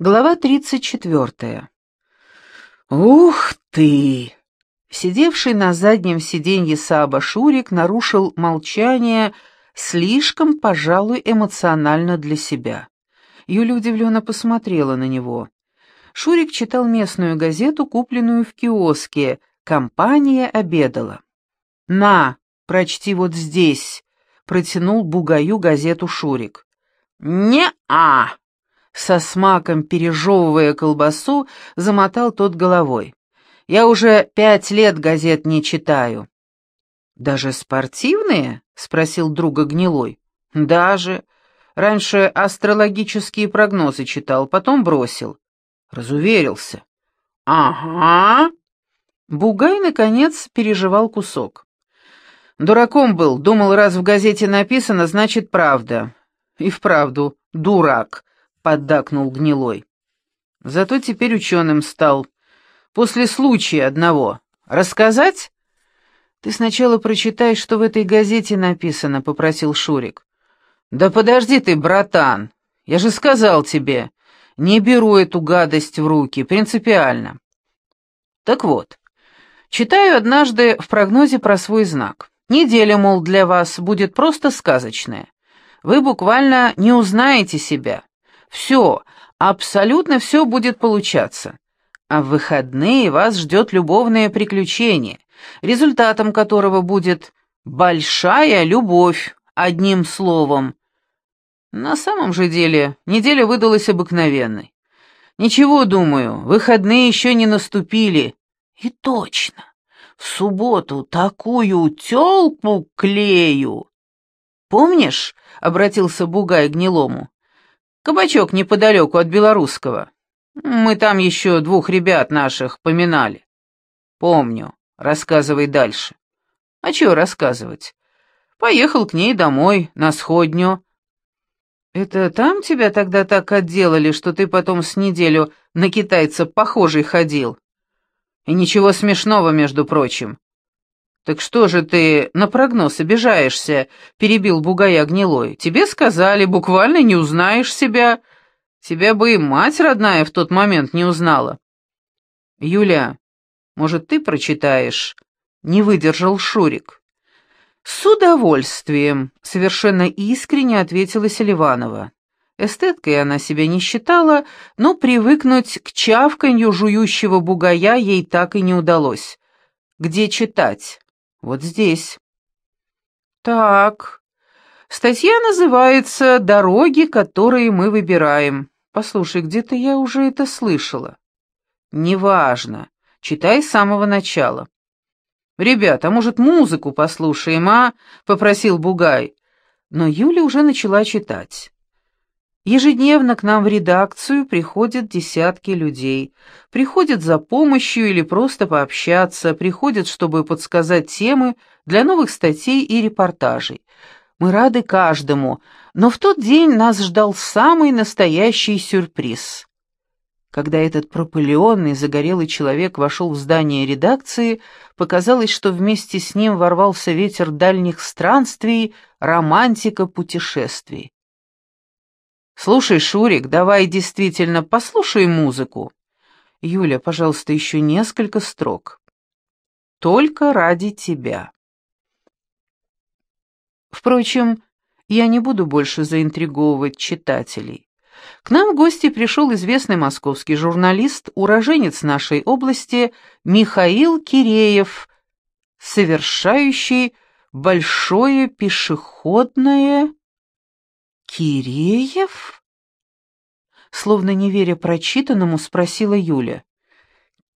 Глава 34. «Ух ты!» Сидевший на заднем сиденье Сааба Шурик нарушил молчание слишком, пожалуй, эмоционально для себя. Юля удивленно посмотрела на него. Шурик читал местную газету, купленную в киоске. Компания обедала. «На, прочти вот здесь», — протянул Бугаю газету Шурик. «Не-а!» Со смаком пережевывая колбасу, замотал тот головой. «Я уже пять лет газет не читаю». «Даже спортивные?» — спросил друга Гнилой. «Даже. Раньше астрологические прогнозы читал, потом бросил. Разуверился». «Ага». Бугай, наконец, переживал кусок. Дураком был, думал, раз в газете написано, значит, правда. И вправду, дурак, поддакнул Гнилой. Зато теперь ученым стал. После случая одного. Рассказать? Ты сначала прочитай, что в этой газете написано, попросил Шурик. Да подожди ты, братан. Я же сказал тебе, не беру эту гадость в руки, принципиально. Так вот, читаю однажды в прогнозе про свой знак. Неделя, мол, для вас будет просто сказочная. Вы буквально не узнаете себя. Все, абсолютно все будет получаться. А в выходные вас ждет любовное приключение, результатом которого будет большая любовь, одним словом. На самом же деле, неделя выдалась обыкновенной. Ничего, думаю, выходные еще не наступили. И точно, в субботу такую тёлку клею. Помнишь, — обратился Бугай гнилому, Кабачок неподалеку от Белорусского. Мы там еще двух ребят наших поминали. Помню. Рассказывай дальше. А чего рассказывать? Поехал к ней домой, на сходню. Это там тебя тогда так отделали, что ты потом с неделю на китайца похожий ходил? И ничего смешного, между прочим. «Так что же ты на прогноз обижаешься?» — перебил бугая гнилой. «Тебе сказали, буквально не узнаешь себя. Тебя бы и мать родная в тот момент не узнала». «Юля, может, ты прочитаешь?» — не выдержал Шурик. «С удовольствием», — совершенно искренне ответила Селиванова. Эстеткой она себя не считала, но привыкнуть к чавканью жующего бугая ей так и не удалось. «Где читать?» Вот здесь. Так. Статья называется «Дороги, которые мы выбираем». Послушай, где-то я уже это слышала. Неважно. Читай с самого начала. «Ребята, а может, музыку послушаем, а?» — попросил Бугай. Но Юля уже начала читать. Ежедневно к нам в редакцию приходят десятки людей. Приходят за помощью или просто пообщаться, приходят, чтобы подсказать темы для новых статей и репортажей. Мы рады каждому, но в тот день нас ждал самый настоящий сюрприз. Когда этот пропыленный, загорелый человек вошел в здание редакции, показалось, что вместе с ним ворвался ветер дальних странствий, романтика путешествий. «Слушай, Шурик, давай действительно послушай музыку». «Юля, пожалуйста, еще несколько строк». «Только ради тебя». Впрочем, я не буду больше заинтриговывать читателей. К нам в гости пришел известный московский журналист, уроженец нашей области Михаил Киреев, совершающий большое пешеходное «Киреев?» Словно не веря прочитанному, спросила Юля.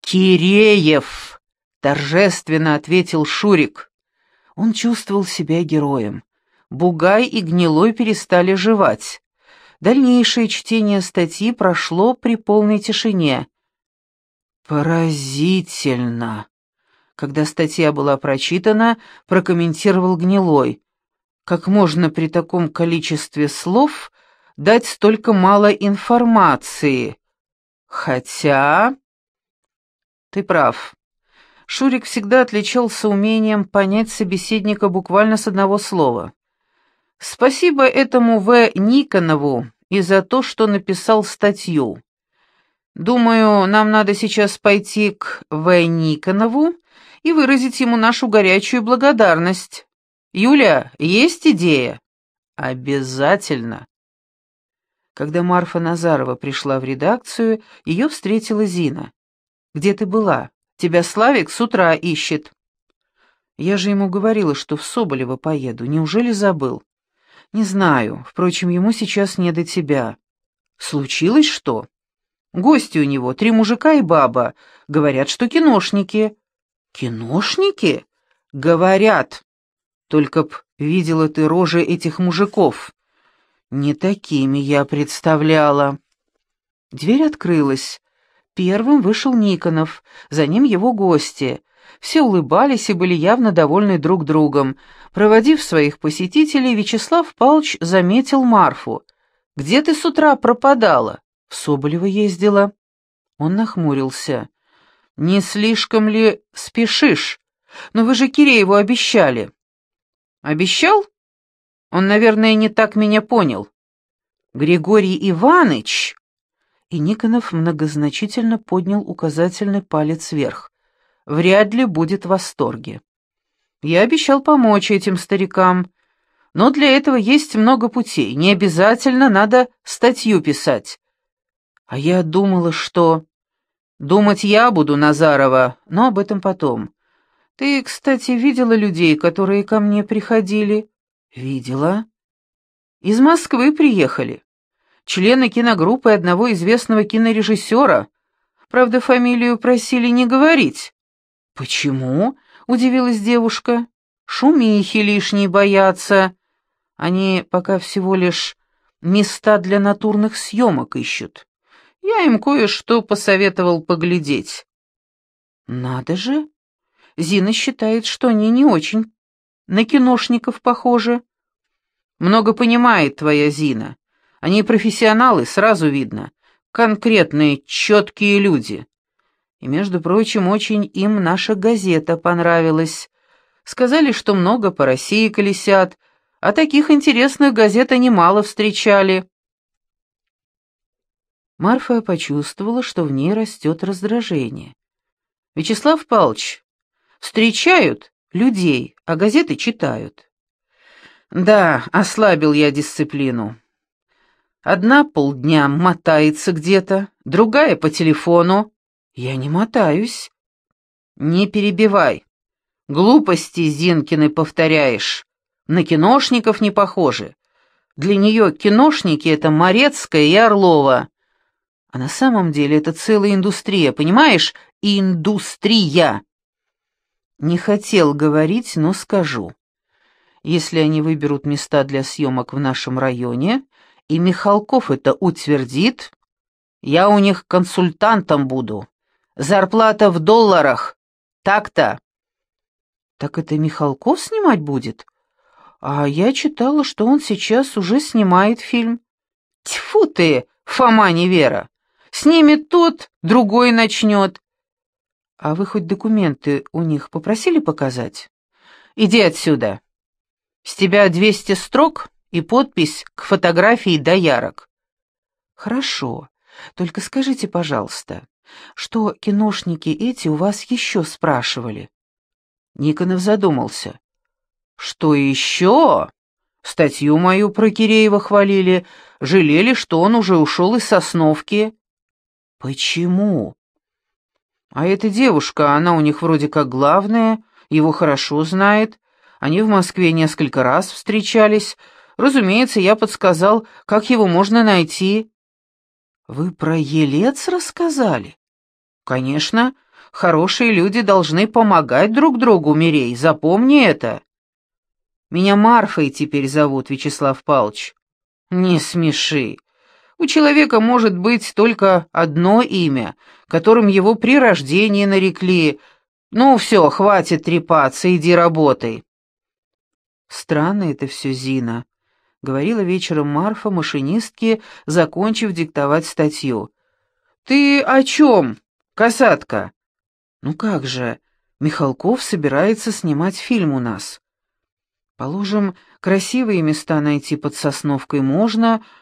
«Киреев!» — торжественно ответил Шурик. Он чувствовал себя героем. Бугай и Гнилой перестали жевать. Дальнейшее чтение статьи прошло при полной тишине. «Поразительно!» Когда статья была прочитана, прокомментировал Гнилой. Как можно при таком количестве слов дать столько мало информации? Хотя... Ты прав. Шурик всегда отличался умением понять собеседника буквально с одного слова. Спасибо этому В. Никонову и за то, что написал статью. Думаю, нам надо сейчас пойти к В. Никонову и выразить ему нашу горячую благодарность. Юля, есть идея? Обязательно. Когда Марфа Назарова пришла в редакцию, ее встретила Зина. «Где ты была? Тебя Славик с утра ищет». «Я же ему говорила, что в Соболево поеду. Неужели забыл?» «Не знаю. Впрочем, ему сейчас не до тебя». «Случилось что?» «Гости у него, три мужика и баба. Говорят, что киношники». «Киношники?» «Говорят. Только б видела ты рожи этих мужиков. Не такими я представляла». Дверь открылась. Первым вышел Никонов, за ним его гости. Все улыбались и были явно довольны друг другом. Проводив своих посетителей, Вячеслав Палч заметил Марфу. «Где ты с утра пропадала?» «В Соболево ездила». Он нахмурился. «Не слишком ли спешишь? Но вы же Кирееву обещали». «Обещал?» Он, наверное, не так меня понял. «Григорий Иваныч!» И Никонов многозначительно поднял указательный палец вверх. «Вряд ли будет в восторге. Я обещал помочь этим старикам, но для этого есть много путей. Не обязательно надо статью писать. А я думала, что... Думать я буду, Назарова, но об этом потом. Ты, кстати, видела людей, которые ко мне приходили?» «Видела?» «Из Москвы приехали. Члены киногруппы одного известного кинорежиссера. Правда, фамилию просили не говорить». «Почему?» — удивилась девушка. «Шумихи лишние боятся. Они пока всего лишь места для натурных съемок ищут. Я им кое-что посоветовал поглядеть». «Надо же!» Зина считает, что они не очень на киношников похожи. Много понимает твоя Зина. Они профессионалы, сразу видно. Конкретные, четкие люди. И, между прочим, очень им наша газета понравилась. Сказали, что много по России колесят, а таких интересных газет они мало встречали. Марфа почувствовала, что в ней растет раздражение. «Вячеслав Павлович, встречают, людей, а газеты читают. Да, ослабил я дисциплину. Одна полдня мотается где-то, другая по телефону. Я не мотаюсь. Не перебивай. Глупости Зинкины повторяешь. На киношников не похожи. Для нее киношники — это Морецкая и Орлова. А на самом деле это целая индустрия, понимаешь? Индустрия. Не хотел говорить, но скажу. Если они выберут места для съемок в нашем районе, и Михалков это утвердит, я у них консультантом буду. Зарплата в долларах. Так-то. Так это Михалков снимать будет? А я читала, что он сейчас уже снимает фильм. Тьфу ты, Фома невера. Снимет тот, другой начнет. «А вы хоть документы у них попросили показать?» «Иди отсюда. С тебя двести строк и подпись к фотографии доярок». «Хорошо. Только скажите, пожалуйста, что киношники эти у вас еще спрашивали?» Никонов задумался. «Что еще?» Статью мою про Киреева хвалили, жалели, что он уже ушел из Сосновки. «Почему?» А эта девушка, она у них вроде как главная, его хорошо знает. Они в Москве несколько раз встречались. Разумеется, я подсказал, как его можно найти. Вы про Елец рассказали? Конечно. Хорошие люди должны помогать друг другу, Мирей, запомни это. Меня Марфой теперь зовут, Вячеслав Павлович. Не смеши. У человека может быть только одно имя, которым его при рождении нарекли. Ну все, хватит трепаться, иди работай. Странно это все, Зина, — говорила вечером Марфа машинистке, закончив диктовать статью. «Ты о чем, касатка?» «Ну как же, Михалков собирается снимать фильм у нас. Положим, красивые места найти под Сосновкой можно, —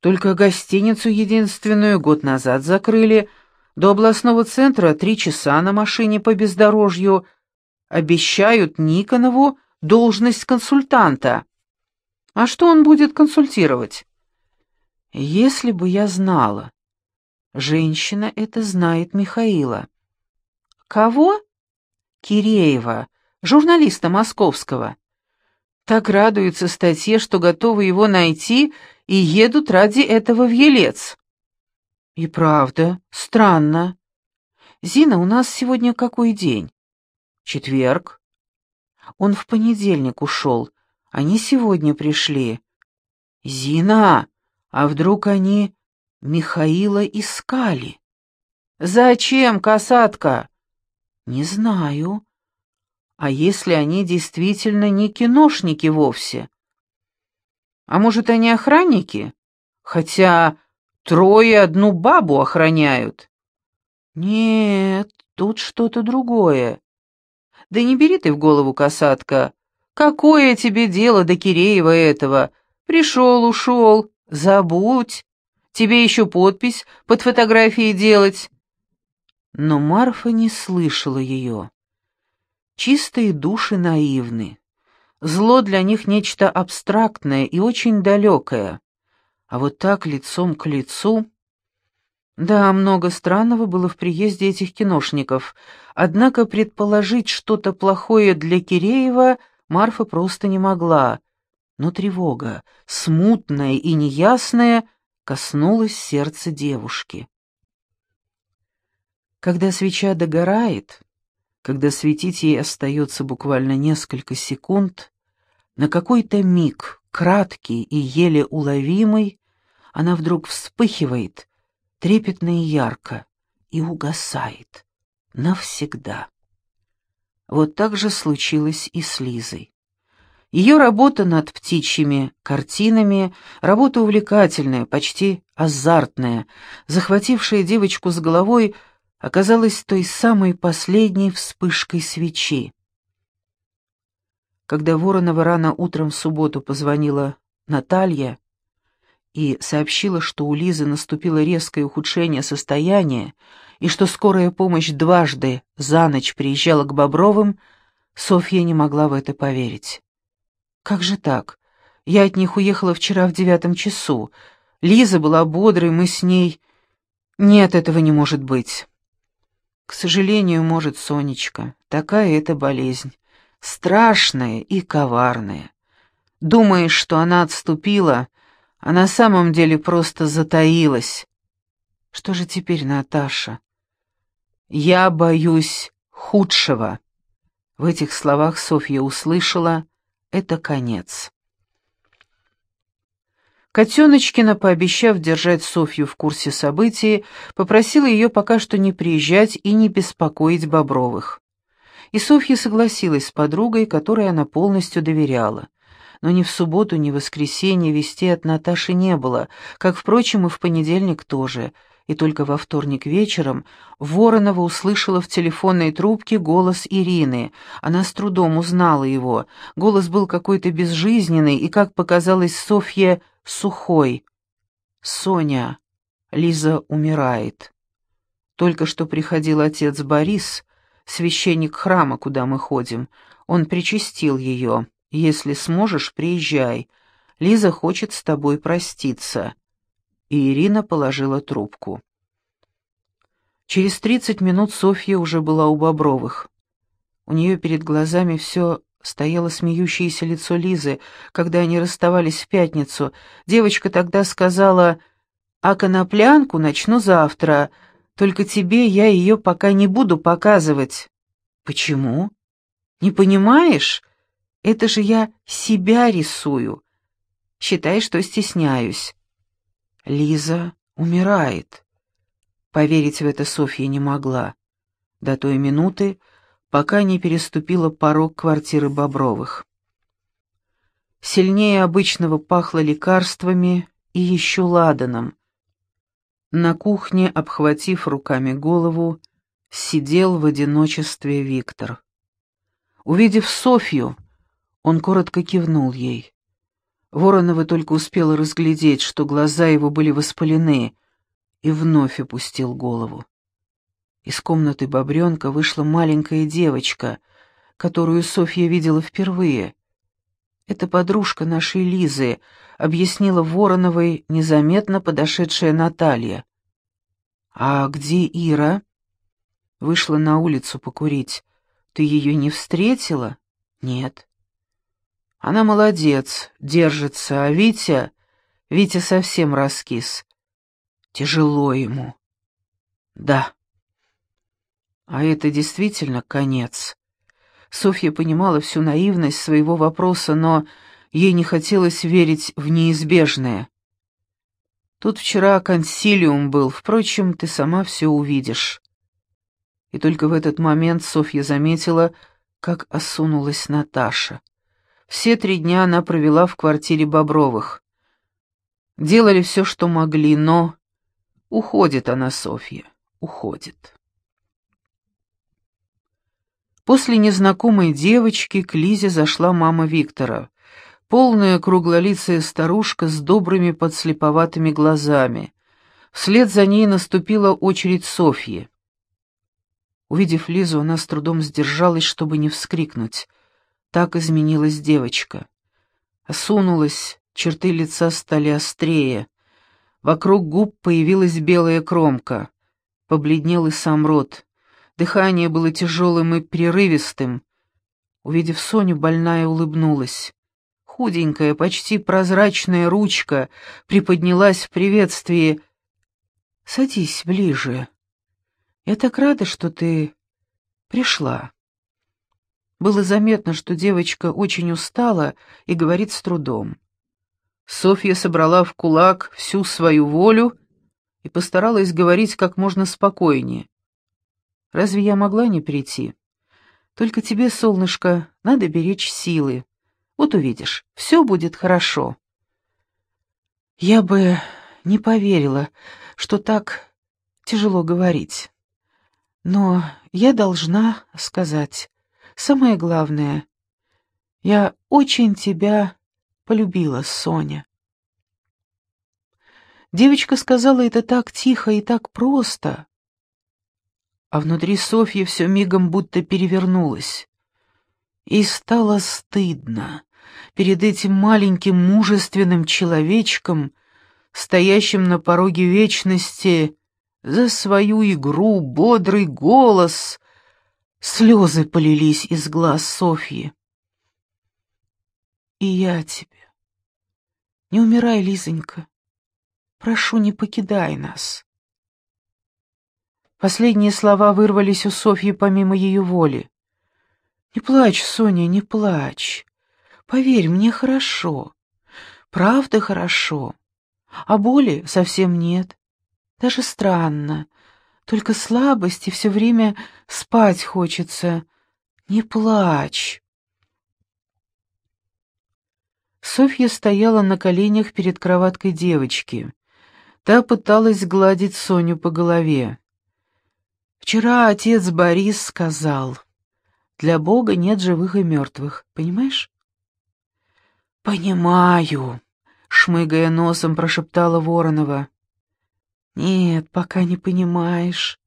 только гостиницу единственную год назад закрыли, До областного центра три часа на машине по бездорожью. Обещают Никонову должность консультанта. А что он будет консультировать? Если бы я знала. Женщина это знает Михаила. Кого? Киреева, журналиста московского. Так радуются статье, что готовы его найти и едут ради этого в Елец. И правда, странно. Зина, у нас сегодня какой день? Четверг. Он в понедельник ушел. Они сегодня пришли. Зина, а вдруг они Михаила искали? Зачем, касатка? Не знаю. А если они действительно не киношники вовсе? А может, они охранники? Хотя трое одну бабу охраняют. Нет, тут что-то другое. Да не бери ты в голову, касатка. Какое тебе дело до Киреева этого? Пришел, ушел, забудь. Тебе еще подпись под фотографией делать. Но Марфа не слышала ее. Чистые души наивны. Зло для них нечто абстрактное и очень далекое. А вот так лицом к лицу... Да, много странного было в приезде этих киношников, однако предположить что-то плохое для Киреева Марфа просто не могла. Но тревога, смутная и неясная, коснулась сердца девушки. Когда свеча догорает, когда светить ей остается буквально несколько секунд, на какой-то миг, краткий и еле уловимый, она вдруг вспыхивает, трепетно и ярко, и угасает навсегда. Вот так же случилось и с Лизой. Ее работа над птичьими картинами, работа увлекательная, почти азартная, захватившая девочку с головой — оказалась той самой последней вспышкой свечи. Когда Воронова рано утром в субботу позвонила Наталья и сообщила, что у Лизы наступило резкое ухудшение состояния и что скорая помощь дважды за ночь приезжала к Бобровым, Софья не могла в это поверить. «Как же так? Я от них уехала вчера в девятом часу. Лиза была бодрой, мы с ней...» «Нет, этого не может быть». К сожалению, может, Сонечка, такая это болезнь, страшная и коварная. Думаешь, что она отступила, а на самом деле просто затаилась. Что же теперь, Наташа? Я боюсь худшего. В этих словах Софья услышала «это конец». Котеночкина, пообещав держать Софью в курсе событий, попросила ее пока что не приезжать и не беспокоить Бобровых. И Софья согласилась с подругой, которой она полностью доверяла. Но ни в субботу, ни в воскресенье вести от Наташи не было, как, впрочем, и в понедельник тоже, и только во вторник вечером Воронова услышала в телефонной трубке голос Ирины. Она с трудом узнала его. Голос был какой-то безжизненный и, как показалось Софье, сухой. «Соня, Лиза умирает. Только что приходил отец Борис, священник храма, куда мы ходим. Он причастил ее. Если сможешь, приезжай. Лиза хочет с тобой проститься». И Ирина положила трубку. Через тридцать минут Софья уже была у Бобровых. У нее перед глазами все Стояло смеющееся лицо Лизы, когда они расставались в пятницу. Девочка тогда сказала, «А коноплянку начну завтра, только тебе я ее пока не буду показывать». «Почему? Не понимаешь? Это же я себя рисую. Считай, что стесняюсь». Лиза умирает. Поверить в это Софья не могла. До той минуты, пока не переступила порог квартиры Бобровых. Сильнее обычного пахло лекарствами и еще ладаном. На кухне, обхватив руками голову, сидел в одиночестве Виктор. Увидев Софью, он коротко кивнул ей. Воронова только успела разглядеть, что глаза его были воспалены, и вновь опустил голову. Из комнаты бобренка вышла маленькая девочка, которую Софья видела впервые. Это подружка нашей Лизы, объяснила Вороновой незаметно подошедшая Наталья. «А где Ира?» «Вышла на улицу покурить. Ты ее не встретила?» «Нет». «Она молодец, держится, а Витя...» Витя совсем раскис. Тяжело ему. «Да». А это действительно конец. Софья понимала всю наивность своего вопроса, но ей не хотелось верить в неизбежное. Тут вчера консилиум был, впрочем, ты сама все увидишь. И только в этот момент Софья заметила, как осунулась Наташа. Все три дня она провела в квартире Бобровых. Делали все, что могли, но... Уходит она, Софья, уходит. После незнакомой девочки к Лизе зашла мама Виктора, полная круглолицая старушка с добрыми подслеповатыми глазами. Вслед за ней наступила очередь Софьи. Увидев Лизу, она с трудом сдержалась, чтобы не вскрикнуть. Так изменилась девочка. Осунулась, черты лица стали острее. Вокруг губ появилась белая кромка. Побледнел и сам рот. Дыхание было тяжелым и прерывистым. Увидев Соню, больная улыбнулась. Худенькая, почти прозрачная ручка приподнялась в приветствии. «Садись ближе. Я так рада, что ты пришла». Было заметно, что девочка очень устала и говорит с трудом. Софья собрала в кулак всю свою волю и постаралась говорить как можно спокойнее. Разве я могла не прийти? Только тебе, солнышко, надо беречь силы. Вот увидишь, все будет хорошо. Я бы не поверила, что так тяжело говорить. Но я должна сказать самое главное. Я очень тебя полюбила, Соня. Девочка сказала это так тихо и так просто, а внутри Софьи все мигом будто перевернулось. И стало стыдно перед этим маленьким мужественным человечком, стоящим на пороге вечности, за свою игру, бодрый голос. Слезы полились из глаз Софьи. «И я тебе. Не умирай, Лизонька. Прошу, не покидай нас». Последние слова вырвались у Софьи помимо ее воли. «Не плачь, Соня, не плачь. Поверь, мне хорошо. Правда хорошо. А боли совсем нет. Даже странно. Только слабость и все время спать хочется. Не плачь». Софья стояла на коленях перед кроваткой девочки. Та пыталась гладить Соню по голове. Вчера отец Борис сказал, для Бога нет живых и мертвых, понимаешь? Понимаю, шмыгая носом, прошептала Воронова. Нет, пока не понимаешь.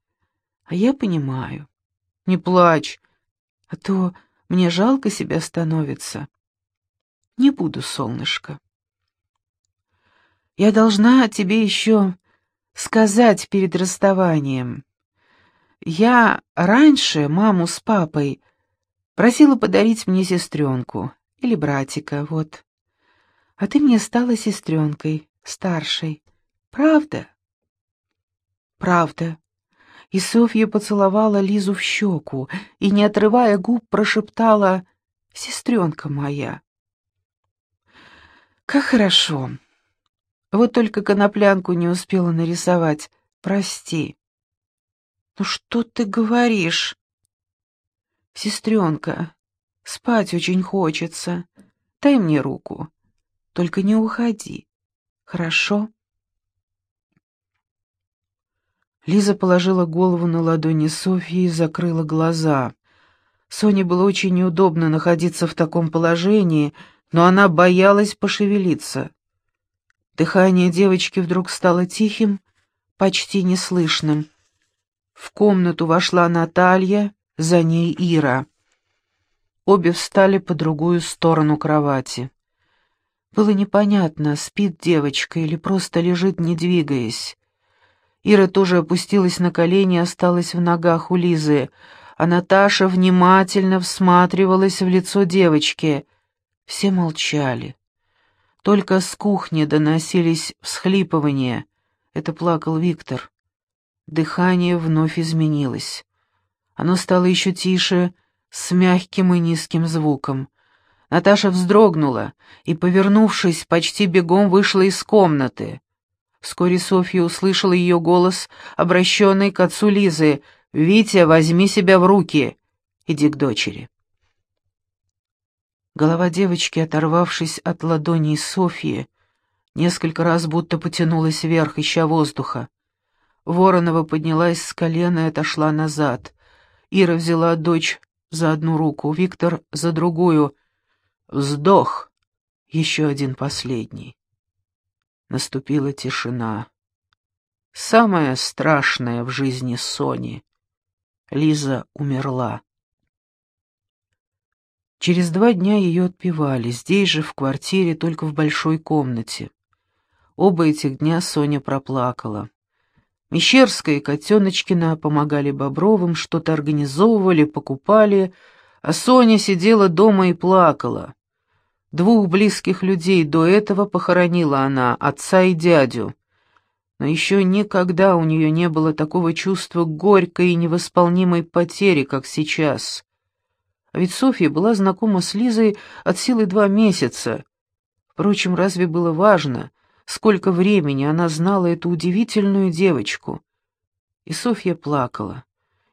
А я понимаю. Не плачь, а то мне жалко себя становится. Не буду, солнышко. Я должна тебе еще сказать перед расставанием. Я раньше маму с папой просила подарить мне сестренку или братика, вот. А ты мне стала сестренкой, старшей. Правда? Правда. И Софья поцеловала Лизу в щеку и, не отрывая губ, прошептала «Сестренка моя». «Как хорошо. Вот только коноплянку не успела нарисовать. Прости». «Ну что ты говоришь?» «Сестренка, спать очень хочется. Дай мне руку. Только не уходи. Хорошо?» Лиза положила голову на ладони Софьи и закрыла глаза. Соне было очень неудобно находиться в таком положении, но она боялась пошевелиться. Дыхание девочки вдруг стало тихим, почти неслышным. В комнату вошла Наталья, за ней Ира. Обе встали по другую сторону кровати. Было непонятно, спит девочка или просто лежит, не двигаясь. Ира тоже опустилась на колени и осталась в ногах у Лизы, а Наташа внимательно всматривалась в лицо девочки. Все молчали. Только с кухни доносились всхлипывания. Это плакал Виктор. Дыхание вновь изменилось. Оно стало еще тише, с мягким и низким звуком. Наташа вздрогнула и, повернувшись, почти бегом вышла из комнаты. Вскоре Софья услышала ее голос, обращенный к отцу Лизы. «Витя, возьми себя в руки! Иди к дочери!» Голова девочки, оторвавшись от ладони Софьи, несколько раз будто потянулась вверх, ища воздуха. Воронова поднялась с колена и отошла назад. Ира взяла дочь за одну руку, Виктор за другую. Вздох. Еще один последний. Наступила тишина. Самое страшное в жизни Сони. Лиза умерла. Через два дня ее отпевали, здесь же, в квартире, только в большой комнате. Оба этих дня Соня проплакала. Мещерская и Котеночкина помогали Бобровым, что-то организовывали, покупали, а Соня сидела дома и плакала. Двух близких людей до этого похоронила она, отца и дядю. Но еще никогда у нее не было такого чувства горькой и невосполнимой потери, как сейчас. А ведь Софья была знакома с Лизой от силы два месяца. Впрочем, разве было важно, сколько времени она знала эту удивительную девочку? И Софья плакала.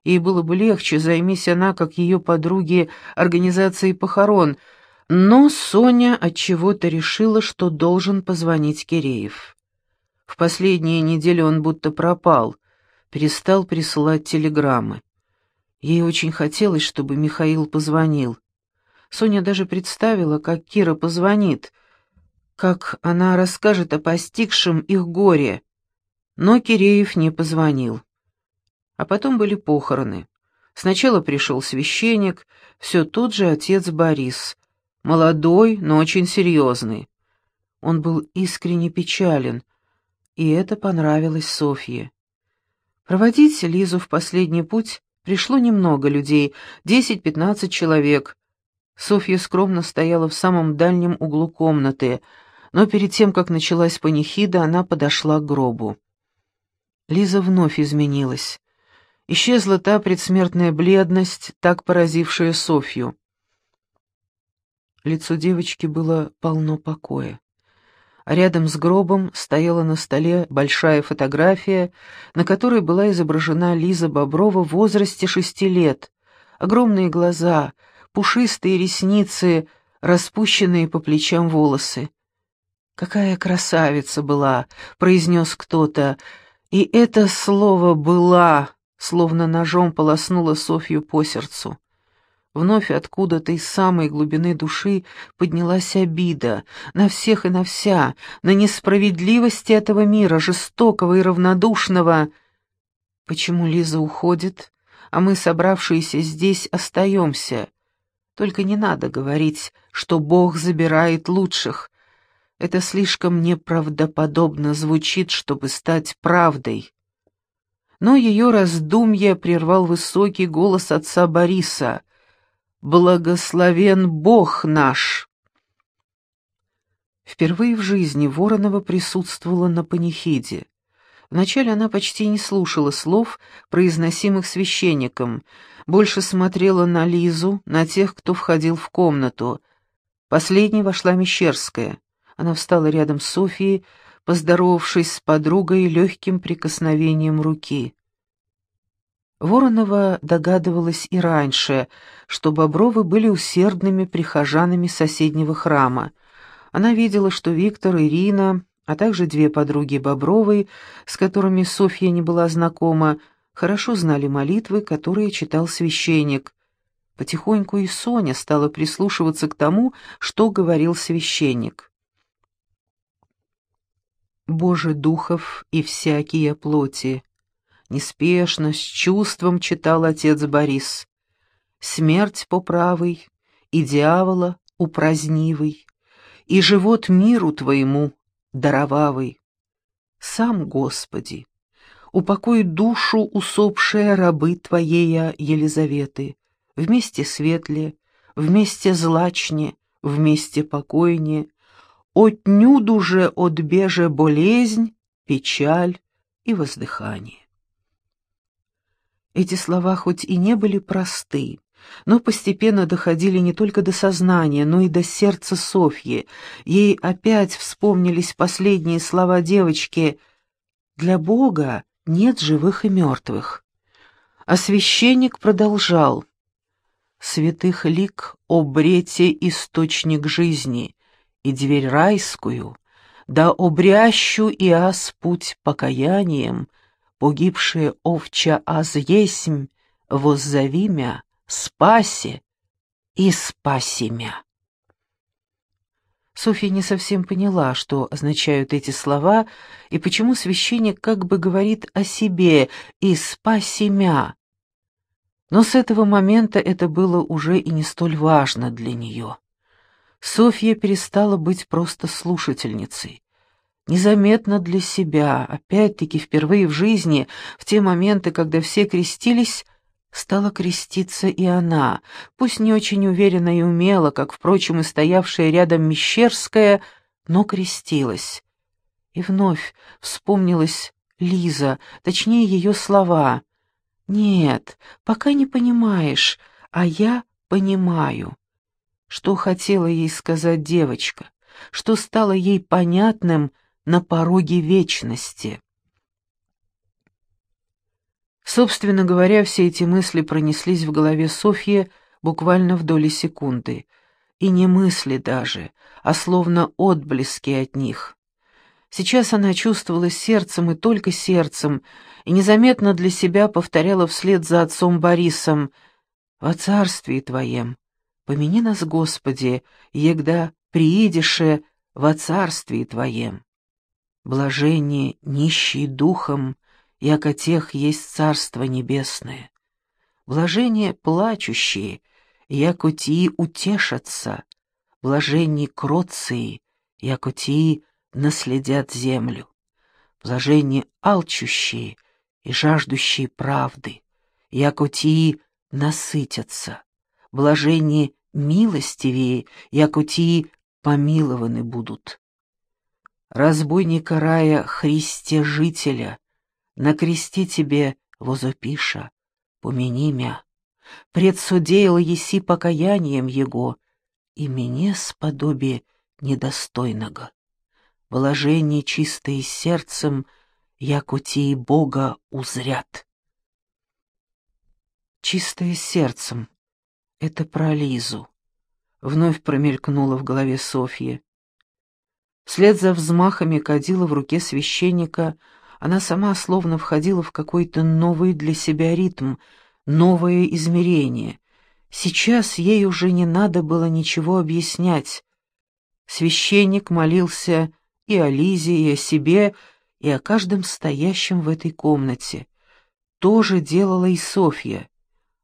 Ей было бы легче, займись она, как ее подруги, организацией похорон — но Соня отчего-то решила, что должен позвонить Киреев. В последние недели он будто пропал, перестал присылать телеграммы. Ей очень хотелось, чтобы Михаил позвонил. Соня даже представила, как Кира позвонит, как она расскажет о постигшем их горе. Но Киреев не позвонил. А потом были похороны. Сначала пришел священник, все тот же отец Борис, Молодой, но очень серьезный. Он был искренне печален, и это понравилось Софье. Проводить Лизу в последний путь пришло немного людей, десять-пятнадцать человек. Софья скромно стояла в самом дальнем углу комнаты, но перед тем, как началась панихида, она подошла к гробу. Лиза вновь изменилась. Исчезла та предсмертная бледность, так поразившая Софью. Лицо девочки было полно покоя. А рядом с гробом стояла на столе большая фотография, на которой была изображена Лиза Боброва в возрасте шести лет. Огромные глаза, пушистые ресницы, распущенные по плечам волосы. «Какая красавица была!» — произнес кто-то. И это слово «была» словно ножом полоснуло Софью по сердцу. Вновь откуда-то из самой глубины души поднялась обида на всех и на вся, на несправедливости этого мира, жестокого и равнодушного. Почему Лиза уходит, а мы, собравшиеся здесь, остаемся? Только не надо говорить, что Бог забирает лучших. Это слишком неправдоподобно звучит, чтобы стать правдой. Но ее раздумье прервал высокий голос отца Бориса — Благословен Бог наш!» Впервые в жизни Воронова присутствовала на панихиде. Вначале она почти не слушала слов, произносимых священником, больше смотрела на Лизу, на тех, кто входил в комнату. Последней вошла Мещерская. Она встала рядом с Софией, поздоровавшись с подругой легким прикосновением руки. Воронова догадывалась и раньше, что Бобровы были усердными прихожанами соседнего храма. Она видела, что Виктор, Ирина, а также две подруги Бобровой, с которыми Софья не была знакома, хорошо знали молитвы, которые читал священник. Потихоньку и Соня стала прислушиваться к тому, что говорил священник. «Боже духов и всякие плоти, неспешно, с чувством читал отец Борис. Смерть по правой, и дьявола упразднивый, и живот миру твоему даровавый. Сам, Господи, упокой душу усопшая рабы Твоея Елизаветы, вместе светле, вместе злачне, вместе покойне, отнюду же отбеже болезнь, печаль и воздыхание. Эти слова хоть и не были просты, но постепенно доходили не только до сознания, но и до сердца Софьи. Ей опять вспомнились последние слова девочки «Для Бога нет живых и мертвых». А священник продолжал «Святых лик обрете источник жизни, и дверь райскую, да обрящу и аз путь покаянием, погибшие овча аз есмь, воззови мя, спаси и спаси мя». Софья не совсем поняла, что означают эти слова, и почему священник как бы говорит о себе «и спаси мя». Но с этого момента это было уже и не столь важно для нее. Софья перестала быть просто слушательницей. Незаметно для себя, опять-таки впервые в жизни, в те моменты, когда все крестились, стала креститься и она, пусть не очень уверенно и умело, как, впрочем, и стоявшая рядом Мещерская, но крестилась. И вновь вспомнилась Лиза, точнее ее слова. «Нет, пока не понимаешь, а я понимаю». Что хотела ей сказать девочка, что стало ей понятным на пороге вечности. Собственно говоря, все эти мысли пронеслись в голове Софьи буквально в доли секунды. И не мысли даже, а словно отблески от них. Сейчас она чувствовала сердцем и только сердцем, и незаметно для себя повторяла вслед за отцом Борисом «Во царствии Твоем Помяни нас, Господи, егда приидеше во царствии Твоем. Блажение нищие духом, яко тех есть Царство Небесное. Блажение плачущие, яко тии утешатся. Блажение кроции, яко тии наследят землю. Блажение алчущие и жаждущие правды, яко тии насытятся. Блажение милостивее, яко тии помилованы будут. Разбойника рая Христе жителя, на кресте тебе возопиша, помяни мя. Предсудеял еси покаянием его, и мне сподобие недостойного. Вложение чистое сердцем, яко тии Бога узрят. Чистое сердцем — это про Лизу. Вновь промелькнуло в голове Софьи. Вслед за взмахами кадила в руке священника она сама словно входила в какой-то новый для себя ритм, новое измерение. Сейчас ей уже не надо было ничего объяснять. Священник молился и о Лизе, и о себе, и о каждом стоящем в этой комнате. То же делала и Софья.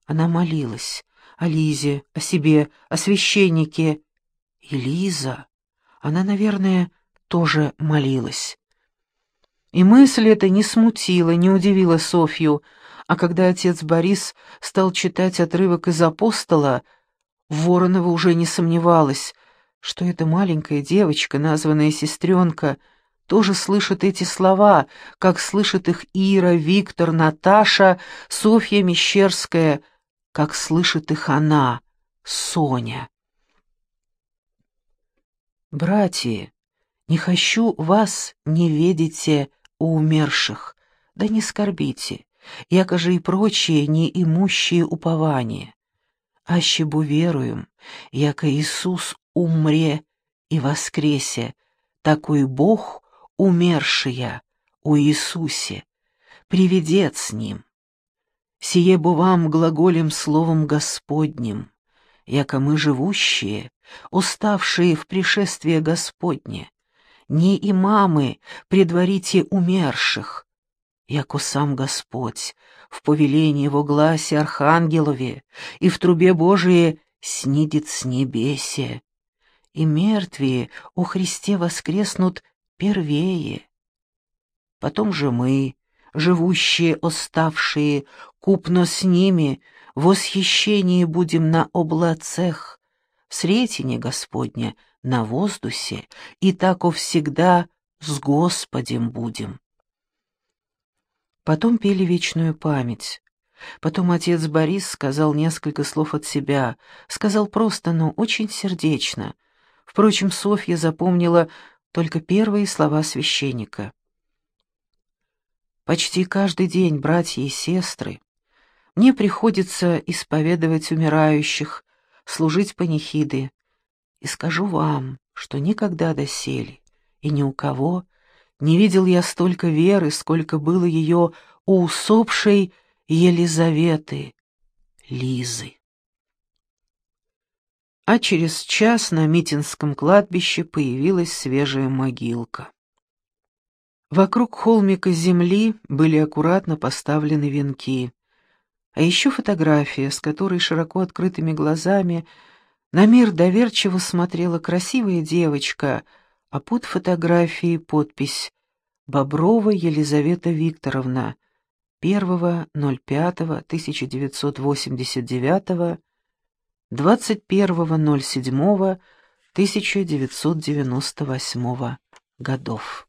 Она молилась о Лизе, о себе, о священнике. И Лиза, она, наверное, тоже молилась. И мысль эта не смутила, не удивила Софью, а когда отец Борис стал читать отрывок из «Апостола», Воронова уже не сомневалась, что эта маленькая девочка, названная сестренка, тоже слышит эти слова, как слышит их Ира, Виктор, Наташа, Софья Мещерская, как слышит их она, Соня. «Братья, не хочу вас не видите у умерших, да не скорбите, якоже и прочие неимущие упования. Ащебу веруем, яко Иисус умре и воскресе, такой Бог умершия у Иисусе, приведет с Ним. Сие бу вам глаголем словом Господним, яко мы живущие, уставшие в пришествие Господне, не имамы, предварите умерших, яко сам Господь, в повелении Его гласе Архангелове и в трубе Божией снидет с небесе, и мертвые о Христе воскреснут первее. Потом же мы, живущие оставшие, купно с ними, в восхищении будем на облацех, в сретине Господня, на воздухе, и тако всегда с Господем будем. Потом пели вечную память. Потом отец Борис сказал несколько слов от себя, сказал просто, но очень сердечно. Впрочем, Софья запомнила только первые слова священника. Почти каждый день, братья и сестры, мне приходится исповедовать умирающих, служить панихиды, и скажу вам, что никогда доселе и ни у кого не видел я столько веры, сколько было ее у усопшей Елизаветы, Лизы. А через час на Митинском кладбище появилась свежая могилка. Вокруг холмика земли были аккуратно поставлены венки, а еще фотография, с которой широко открытыми глазами на мир доверчиво смотрела красивая девочка, а под фотографией подпись «Боброва Елизавета Викторовна, 1.05.1989, 21.07.1998 годов».